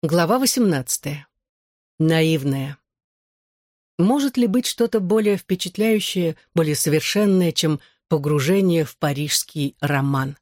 Глава 18. Наивная. Может ли быть что-то более впечатляющее, более совершенное, чем погружение в парижский роман?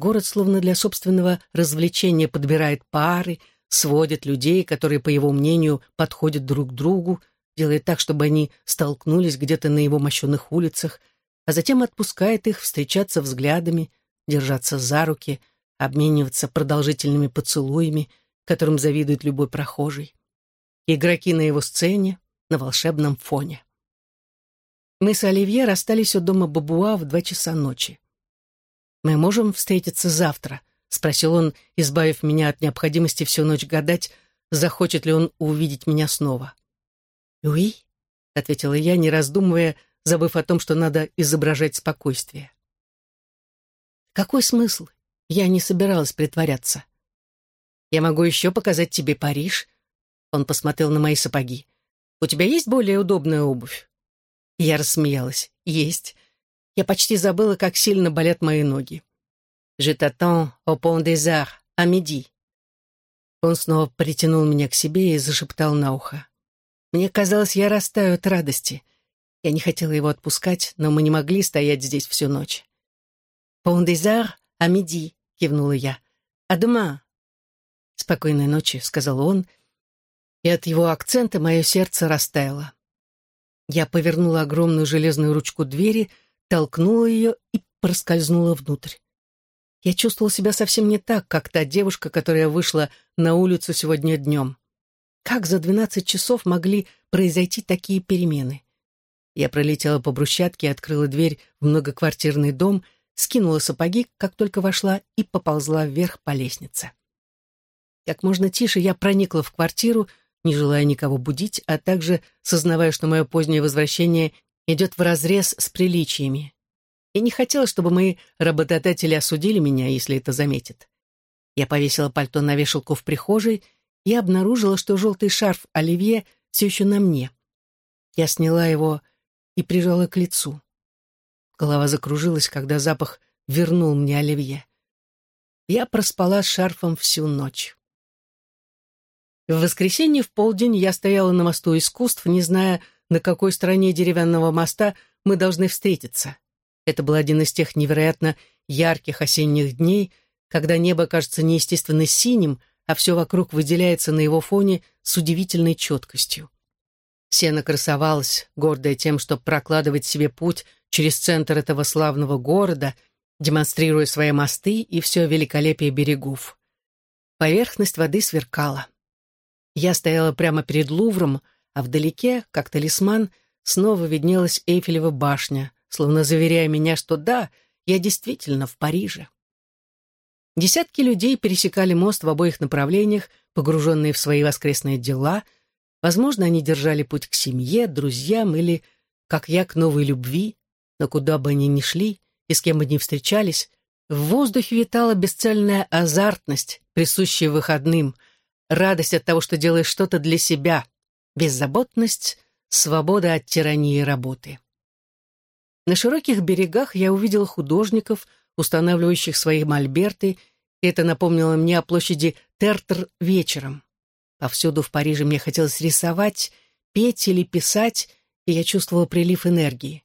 Город словно для собственного развлечения подбирает пары, сводит людей, которые, по его мнению, подходят друг к другу, делает так, чтобы они столкнулись где-то на его мощенных улицах, а затем отпускает их встречаться взглядами, держаться за руки, обмениваться продолжительными поцелуями — которым завидует любой прохожий. Игроки на его сцене, на волшебном фоне. Мы с Оливье расстались у дома Бабуа в два часа ночи. «Мы можем встретиться завтра?» — спросил он, избавив меня от необходимости всю ночь гадать, захочет ли он увидеть меня снова. «Уи», — ответила я, не раздумывая, забыв о том, что надо изображать спокойствие. Какой смысл? Я не собиралась притворяться. Я могу еще показать тебе Париж». Он посмотрел на мои сапоги. «У тебя есть более удобная обувь?» Я рассмеялась. «Есть. Я почти забыла, как сильно болят мои ноги. «Je t'attends au pont des arts, à midi». Он снова притянул меня к себе и зашептал на ухо. Мне казалось, я растаю от радости. Я не хотела его отпускать, но мы не могли стоять здесь всю ночь. «Pont des arts, à midi», — кивнула я. «А demain, «Спокойной ночи», — сказал он, и от его акцента мое сердце растаяло. Я повернула огромную железную ручку двери, толкнула ее и проскользнула внутрь. Я чувствовала себя совсем не так, как та девушка, которая вышла на улицу сегодня днем. Как за двенадцать часов могли произойти такие перемены? Я пролетела по брусчатке, открыла дверь в многоквартирный дом, скинула сапоги, как только вошла, и поползла вверх по лестнице. Как можно тише я проникла в квартиру, не желая никого будить, а также сознавая, что мое позднее возвращение идет вразрез с приличиями. И не хотела, чтобы мои работодатели осудили меня, если это заметят. Я повесила пальто на вешалку в прихожей и обнаружила, что желтый шарф Оливье все еще на мне. Я сняла его и прижала к лицу. Голова закружилась, когда запах вернул мне Оливье. Я проспала с шарфом всю ночь. В воскресенье в полдень я стояла на мосту искусств, не зная, на какой стороне деревянного моста мы должны встретиться. Это был один из тех невероятно ярких осенних дней, когда небо кажется неестественно синим, а все вокруг выделяется на его фоне с удивительной четкостью. Сена красовалась, гордая тем, что прокладывает себе путь через центр этого славного города, демонстрируя свои мосты и все великолепие берегов. Поверхность воды сверкала. Я стояла прямо перед Лувром, а вдалеке, как талисман, снова виднелась Эйфелева башня, словно заверяя меня, что да, я действительно в Париже. Десятки людей пересекали мост в обоих направлениях, погруженные в свои воскресные дела. Возможно, они держали путь к семье, друзьям или, как я, к новой любви. Но куда бы они ни шли и с кем бы ни встречались, в воздухе витала бесцельная азартность, присущая выходным — радость от того, что делаешь что-то для себя, беззаботность, свобода от тирании работы. На широких берегах я увидела художников, устанавливающих свои мольберты, и это напомнило мне о площади Тертр вечером. Повсюду в Париже мне хотелось рисовать, петь или писать, и я чувствовала прилив энергии.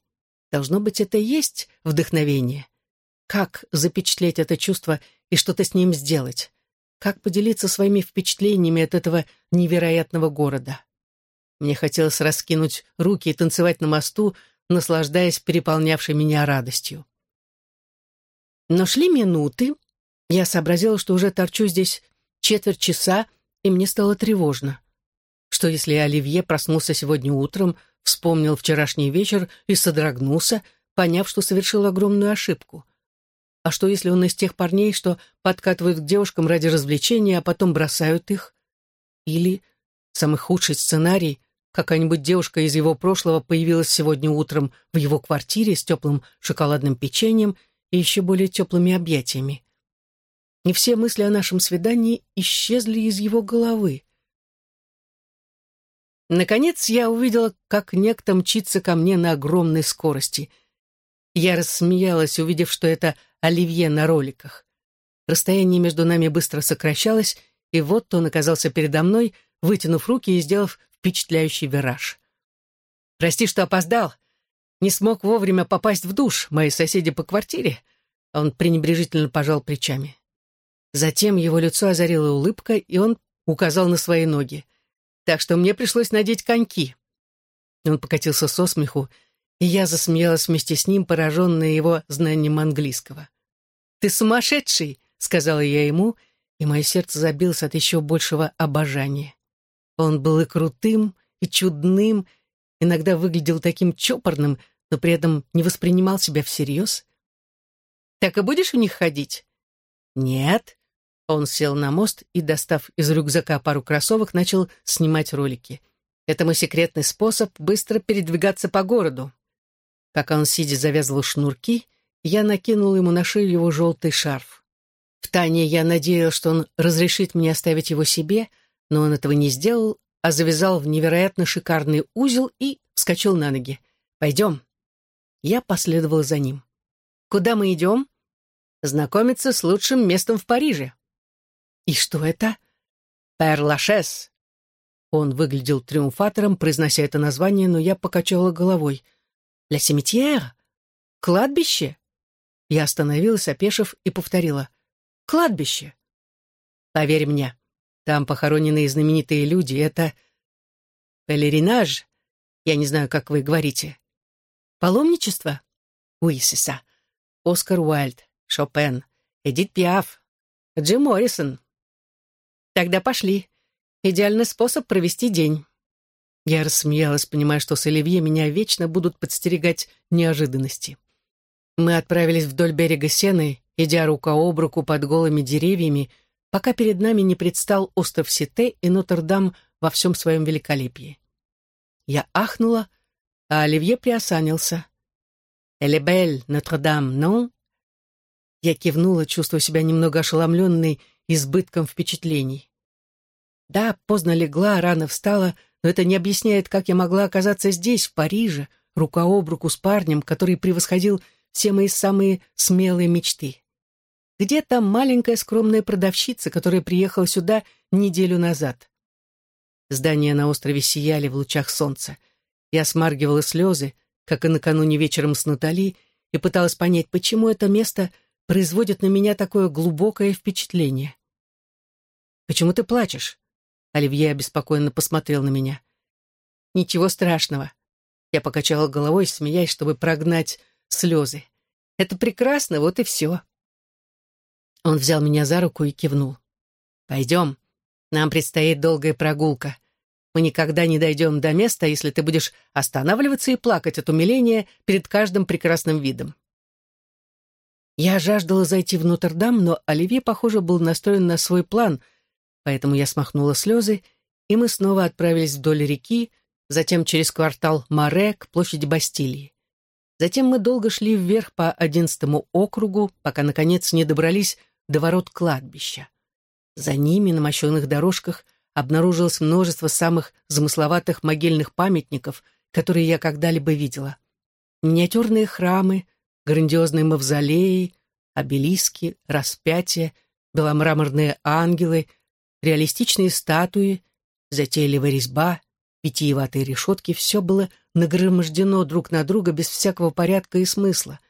Должно быть, это и есть вдохновение. Как запечатлеть это чувство и что-то с ним сделать? Как поделиться своими впечатлениями от этого невероятного города? Мне хотелось раскинуть руки и танцевать на мосту, наслаждаясь переполнявшей меня радостью. Но шли минуты. Я сообразила, что уже торчу здесь четверть часа, и мне стало тревожно. Что если Оливье проснулся сегодня утром, вспомнил вчерашний вечер и содрогнулся, поняв, что совершил огромную ошибку? А что, если он из тех парней, что подкатывают к девушкам ради развлечения, а потом бросают их? Или, самый худший сценарий, какая-нибудь девушка из его прошлого появилась сегодня утром в его квартире с теплым шоколадным печеньем и еще более теплыми объятиями. Не все мысли о нашем свидании исчезли из его головы. Наконец я увидела, как некто мчится ко мне на огромной скорости. Я рассмеялась, увидев, что это Оливье на роликах. Расстояние между нами быстро сокращалось, и вот он оказался передо мной, вытянув руки и сделав впечатляющий вираж. «Прости, что опоздал. Не смог вовремя попасть в душ, мои соседи по квартире». Он пренебрежительно пожал плечами. Затем его лицо озарила улыбка, и он указал на свои ноги. Так что мне пришлось надеть коньки. Он покатился со смеху, и я засмеялась вместе с ним, пораженная его знанием английского. «Ты сумасшедший!» — сказала я ему, и мое сердце забилось от еще большего обожания. Он был и крутым, и чудным, иногда выглядел таким чопорным, но при этом не воспринимал себя всерьез. «Так и будешь в них ходить?» «Нет». Он сел на мост и, достав из рюкзака пару кроссовок, начал снимать ролики. «Это мой секретный способ быстро передвигаться по городу». Пока он, сидя, завязывал шнурки, я накинул ему на шею его желтый шарф. В Тане я надеялся, что он разрешит мне оставить его себе, но он этого не сделал, а завязал в невероятно шикарный узел и вскочил на ноги. «Пойдем». Я последовал за ним. «Куда мы идем?» «Знакомиться с лучшим местом в Париже». «И что это?» «Пер-Лашес». Он выглядел триумфатором, произнося это название, но я покачала головой. «Ля Семитьер? Кладбище?» Я остановилась, опешив, и повторила. «Кладбище». «Поверь мне, там похоронены знаменитые люди. Это пелеринаж. Я не знаю, как вы говорите. Паломничество? Уисиса. Оскар Уайльд, Шопен, Эдит Пиаф, Джим Моррисон. Тогда пошли. Идеальный способ провести день. Я рассмеялась, понимая, что с Оливье меня вечно будут подстерегать неожиданности. Мы отправились вдоль берега Сены, идя рука об руку под голыми деревьями, пока перед нами не предстал остров Сите и Нотр-Дам во всем своем великолепии. Я ахнула, а Оливье приосанился. «Элебель, Нотр-Дам, но...» Я кивнула, чувствуя себя немного ошеломленной избытком впечатлений. Да, поздно легла, рано встала, но это не объясняет, как я могла оказаться здесь, в Париже, рука об руку с парнем, который превосходил все мои самые смелые мечты. Где там маленькая скромная продавщица, которая приехала сюда неделю назад? Здания на острове сияли в лучах солнца. Я смаргивала слезы, как и накануне вечером с Натали, и пыталась понять, почему это место производит на меня такое глубокое впечатление. «Почему ты плачешь?» Оливье обеспокоенно посмотрел на меня. «Ничего страшного». Я покачала головой, смеясь, чтобы прогнать слезы. «Это прекрасно, вот и все». Он взял меня за руку и кивнул. «Пойдем. Нам предстоит долгая прогулка. Мы никогда не дойдем до места, если ты будешь останавливаться и плакать от умиления перед каждым прекрасным видом». Я жаждала зайти в Нотр-Дам, но Оливье, похоже, был настроен на свой план, поэтому я смахнула слезы, и мы снова отправились вдоль реки, затем через квартал Маре к площади Бастилии. Затем мы долго шли вверх по одиннадцатому округу, пока, наконец, не добрались до ворот кладбища. За ними на мощенных дорожках обнаружилось множество самых замысловатых могильных памятников, которые я когда-либо видела. Миниатюрные храмы, грандиозные мавзолеи, обелиски, распятия, беломраморные ангелы, реалистичные статуи, затейливая резьба, питьеватые решетки — все было нагромождено друг на друга без всякого порядка и смысла.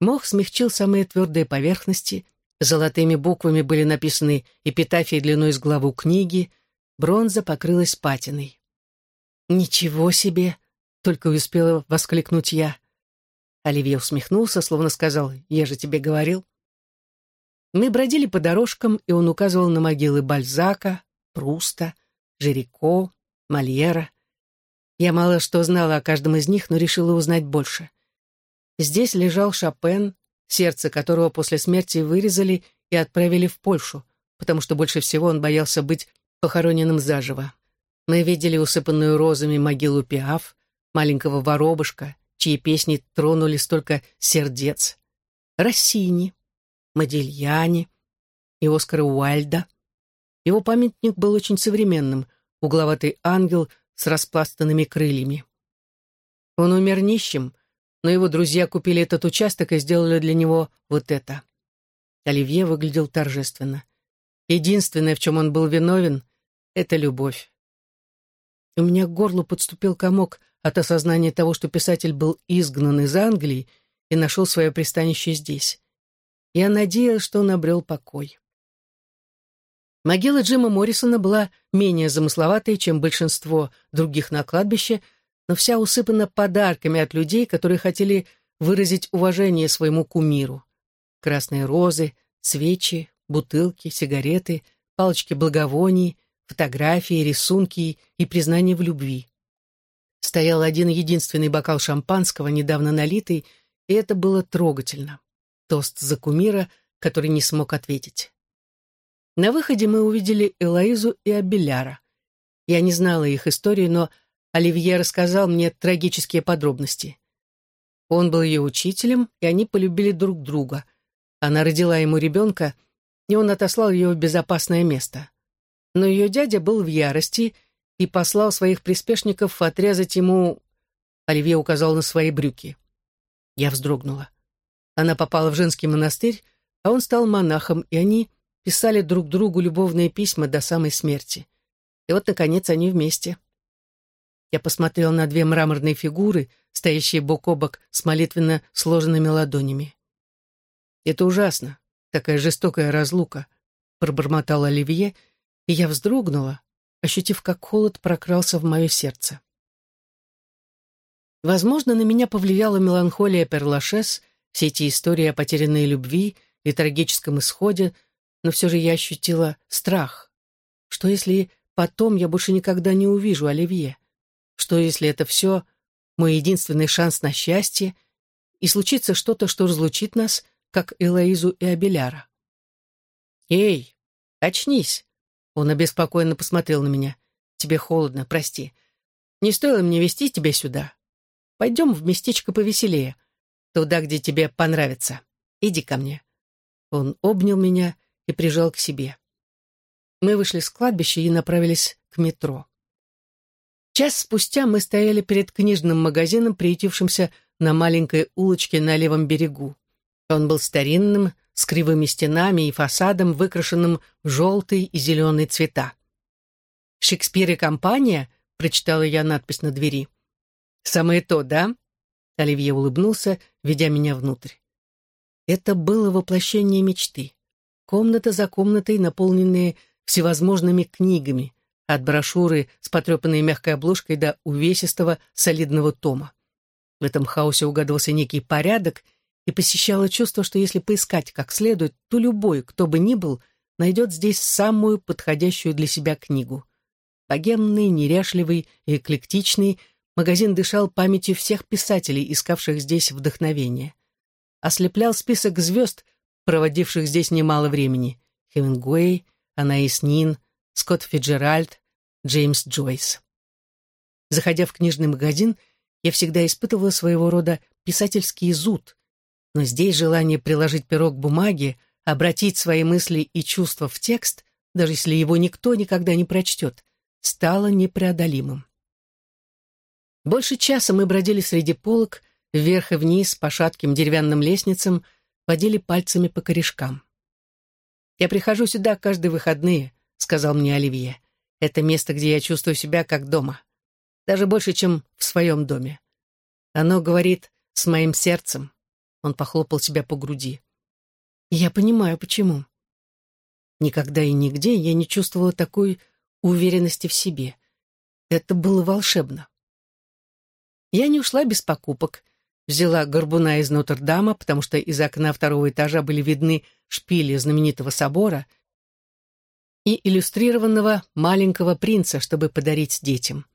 Мох смягчил самые твердые поверхности — Золотыми буквами были написаны эпитафии длиной с главу книги, бронза покрылась патиной. «Ничего себе!» — только успела воскликнуть я. Оливье усмехнулся, словно сказал, «Я же тебе говорил». Мы бродили по дорожкам, и он указывал на могилы Бальзака, Пруста, Жирико, Мольера. Я мало что знала о каждом из них, но решила узнать больше. Здесь лежал Шопен, сердце которого после смерти вырезали и отправили в Польшу, потому что больше всего он боялся быть похороненным заживо. Мы видели усыпанную розами могилу Пиаф, маленького воробушка, чьи песни тронули столько сердец, Россини, Модильяни и Оскара Уайльда. Его памятник был очень современным, угловатый ангел с распластанными крыльями. Он умер нищим, но его друзья купили этот участок и сделали для него вот это. Оливье выглядел торжественно. Единственное, в чем он был виновен, — это любовь. У меня к горлу подступил комок от осознания того, что писатель был изгнан из Англии и нашел свое пристанище здесь. Я надеялась, что он обрел покой. Могила Джима Моррисона была менее замысловатой, чем большинство других на кладбище, но вся усыпана подарками от людей, которые хотели выразить уважение своему кумиру. Красные розы, свечи, бутылки, сигареты, палочки благовоний, фотографии, рисунки и признание в любви. Стоял один единственный бокал шампанского, недавно налитый, и это было трогательно. Тост за кумира, который не смог ответить. На выходе мы увидели Элоизу и Абеляра. Я не знала их истории, но Оливье рассказал мне трагические подробности. Он был ее учителем, и они полюбили друг друга. Она родила ему ребенка, и он отослал ее в безопасное место. Но ее дядя был в ярости и послал своих приспешников отрезать ему... Оливье указал на свои брюки. Я вздрогнула. Она попала в женский монастырь, а он стал монахом, и они писали друг другу любовные письма до самой смерти. И вот, наконец, они вместе. Я посмотрел на две мраморные фигуры, стоящие бок о бок с молитвенно сложенными ладонями. «Это ужасно, такая жестокая разлука», — пробормотал Оливье, и я вздрогнула, ощутив, как холод прокрался в мое сердце. Возможно, на меня повлияла меланхолия Перлашес, все эти истории о потерянной любви и трагическом исходе, но все же я ощутила страх. Что если потом я больше никогда не увижу Оливье? Что если это все мой единственный шанс на счастье, и случится что-то, что разлучит нас, как Элоизу и Абеляра? «Эй, очнись!» Он обеспокоенно посмотрел на меня. «Тебе холодно, прости. Не стоило мне вести тебя сюда. Пойдем в местечко повеселее, туда, где тебе понравится. Иди ко мне». Он обнял меня и прижал к себе. Мы вышли с кладбища и направились к метро. Час спустя мы стояли перед книжным магазином, приютившимся на маленькой улочке на левом берегу. Он был старинным, с кривыми стенами и фасадом, выкрашенным в желтый и зеленый цвета. «Шекспир и компания?» — прочитала я надпись на двери. «Самое то, да?» Оливье улыбнулся, ведя меня внутрь. Это было воплощение мечты. Комната за комнатой, наполненные всевозможными книгами, от брошюры с потрепанной мягкой обложкой до увесистого солидного тома. В этом хаосе угадывался некий порядок, и посещало чувство, что если поискать как следует, то любой, кто бы ни был, найдет здесь самую подходящую для себя книгу. Богемный, неряшливый и эклектичный, магазин дышал памятью всех писателей, искавших здесь вдохновение. Ослеплял список звезд, проводивших здесь немало времени. Хемингуэй, Анаис Нин, Скотт Фиджеральд, Джеймс Джойс. Заходя в книжный магазин, я всегда испытывала своего рода писательский зуд, но здесь желание приложить перо к бумаге, обратить свои мысли и чувства в текст, даже если его никто никогда не прочтет, стало непреодолимым. Больше часа мы бродили среди полок, вверх и вниз по шатким деревянным лестницам, водили пальцами по корешкам. Я прихожу сюда каждые выходные, — сказал мне Оливье. «Это место, где я чувствую себя как дома. Даже больше, чем в своем доме. Оно говорит с моим сердцем». Он похлопал себя по груди. «Я понимаю, почему. Никогда и нигде я не чувствовала такой уверенности в себе. Это было волшебно. Я не ушла без покупок. Взяла горбуна из Нотр-Дама, потому что из окна второго этажа были видны шпили знаменитого собора — и иллюстрированного «Маленького принца», чтобы подарить детям.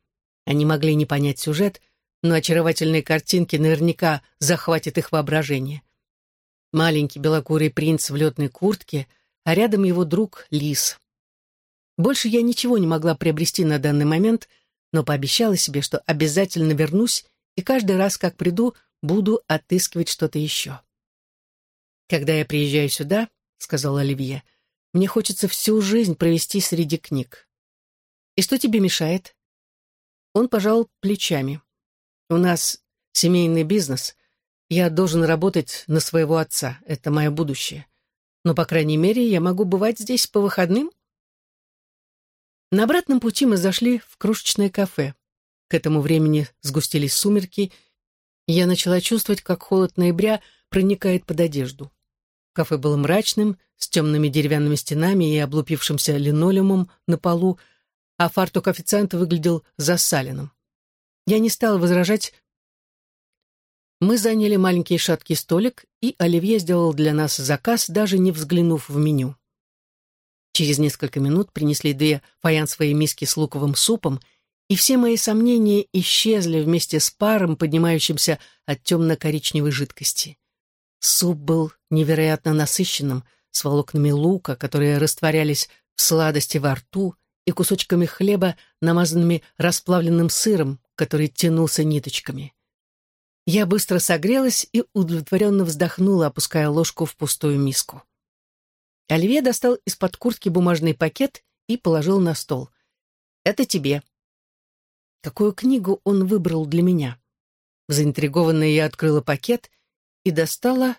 Они могли не понять сюжет, но очаровательные картинки наверняка захватят их воображение. Маленький белокурый принц в летной куртке, а рядом его друг Лис. Больше я ничего не могла приобрести на данный момент, но пообещала себе, что обязательно вернусь и каждый раз, как приду, буду отыскивать что-то еще. «Когда я приезжаю сюда», — сказал Оливье, мне хочется всю жизнь провести среди книг. И что тебе мешает? Он пожал плечами. У нас семейный бизнес. Я должен работать на своего отца. Это мое будущее. но, по крайней мере, я могу бывать здесь по выходным. На обратном пути мы зашли в крошечное кафе. К этому времени сгустились сумерки, я начала чувствовать, как холод ноября проникает под одежду. Кафе было мрачным, с темными деревянными стенами и облупившимся линолеумом на полу, а фартук официанта выглядел засаленным. Я не стала возражать. Мы заняли маленький шаткий столик, и Оливье сделал для нас заказ, даже не взглянув в меню. Через несколько минут принесли две фаянсовые миски с луковым супом, и все мои сомнения исчезли вместе с паром, поднимающимся от темно-коричневой жидкости. Суп был невероятно насыщенным, с волокнами лука, которые растворялись в сладости во рту, и кусочками хлеба, намазанными расплавленным сыром, который тянулся ниточками. Я быстро согрелась и удовлетворенно вздохнула, опуская ложку в пустую миску. Оливье достал из-под куртки бумажный пакет и положил на стол. «Это тебе». Какую книгу он выбрал для меня? Заинтригованная я открыла пакет и достала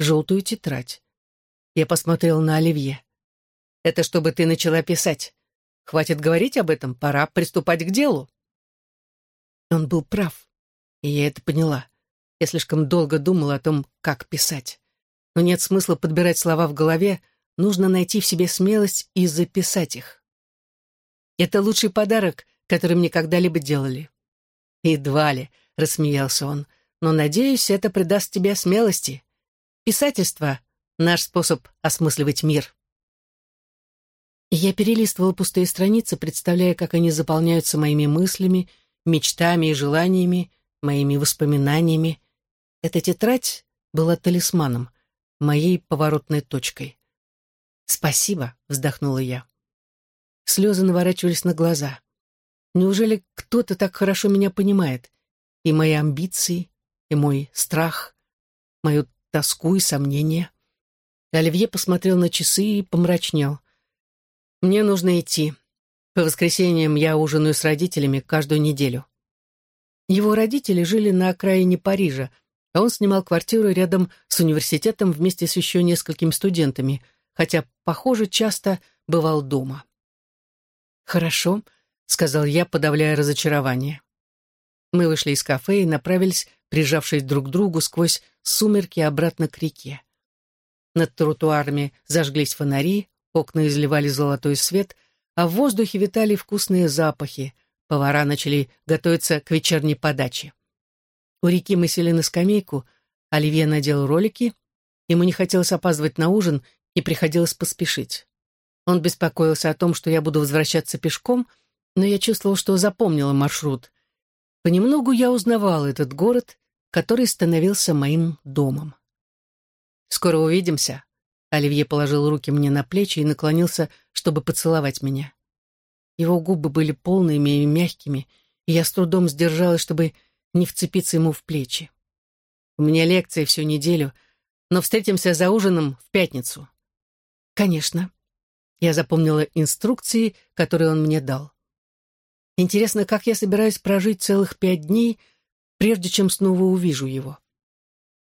желтую тетрадь. Я посмотрела на Оливье. «Это чтобы ты начала писать. Хватит говорить об этом, пора приступать к делу». Он был прав, и я это поняла. Я слишком долго думала о том, как писать. Но нет смысла подбирать слова в голове, нужно найти в себе смелость и записать их. Это лучший подарок, который мне когда-либо делали. «Едва ли», — рассмеялся он, — «но, надеюсь, это придаст тебе смелости. Писательство — наш способ осмысливать мир». Я перелистывала пустые страницы, представляя, как они заполняются моими мыслями, мечтами и желаниями, моими воспоминаниями. Эта тетрадь была талисманом, моей поворотной точкой. «Спасибо», — вздохнула я. Слезы наворачивались на глаза. Неужели кто-то так хорошо меня понимает? И мои амбиции, и мой страх, мою тоску и сомнения. Оливье посмотрел на часы и помрачнел. «Мне нужно идти. По воскресеньям я ужинаю с родителями каждую неделю». Его родители жили на окраине Парижа, а он снимал квартиру рядом с университетом вместе с еще несколькими студентами, хотя, похоже, часто бывал дома. «Хорошо», — сказал я, подавляя разочарование. Мы вышли из кафе и направились, прижавшись друг к другу, сквозь сумерки обратно к реке. Над тротуарами зажглись фонари, окна изливали золотой свет, а в воздухе витали вкусные запахи. Повара начали готовиться к вечерней подаче. У реки мы сели на скамейку, Оливье надел ролики, ему не хотелось опаздывать на ужин и приходилось поспешить. Он беспокоился о том, что я буду возвращаться пешком, но я чувствовал, что запомнила маршрут. Понемногу я узнавал этот город, который становился моим домом. «Скоро увидимся», Оливье положил руки мне на плечи и наклонился, чтобы поцеловать меня. Его губы были полными и мягкими, и я с трудом сдержалась, чтобы не вцепиться ему в плечи. У меня лекции всю неделю, но встретимся за ужином в пятницу. Конечно. Я запомнила инструкции, которые он мне дал. Интересно, как я собираюсь прожить целых пять дней, прежде чем снова увижу его.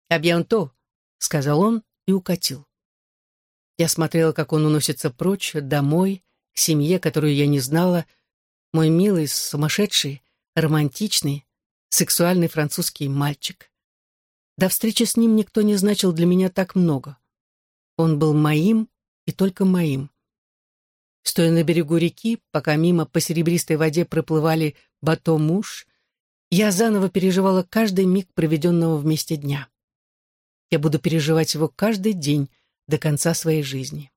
«Абьянто», — сказал он и укатил. Я смотрела, как он уносится прочь, домой, к семье, которую я не знала, мой милый, сумасшедший, романтичный, сексуальный французский мальчик. До встречи с ним никто не значил для меня так много. Он был моим и только моим. Стоя на берегу реки, пока мимо по серебристой воде проплывали бато-муж, я заново переживала каждый миг проведенного вместе дня. Я буду переживать его каждый день, до конца своей жизни.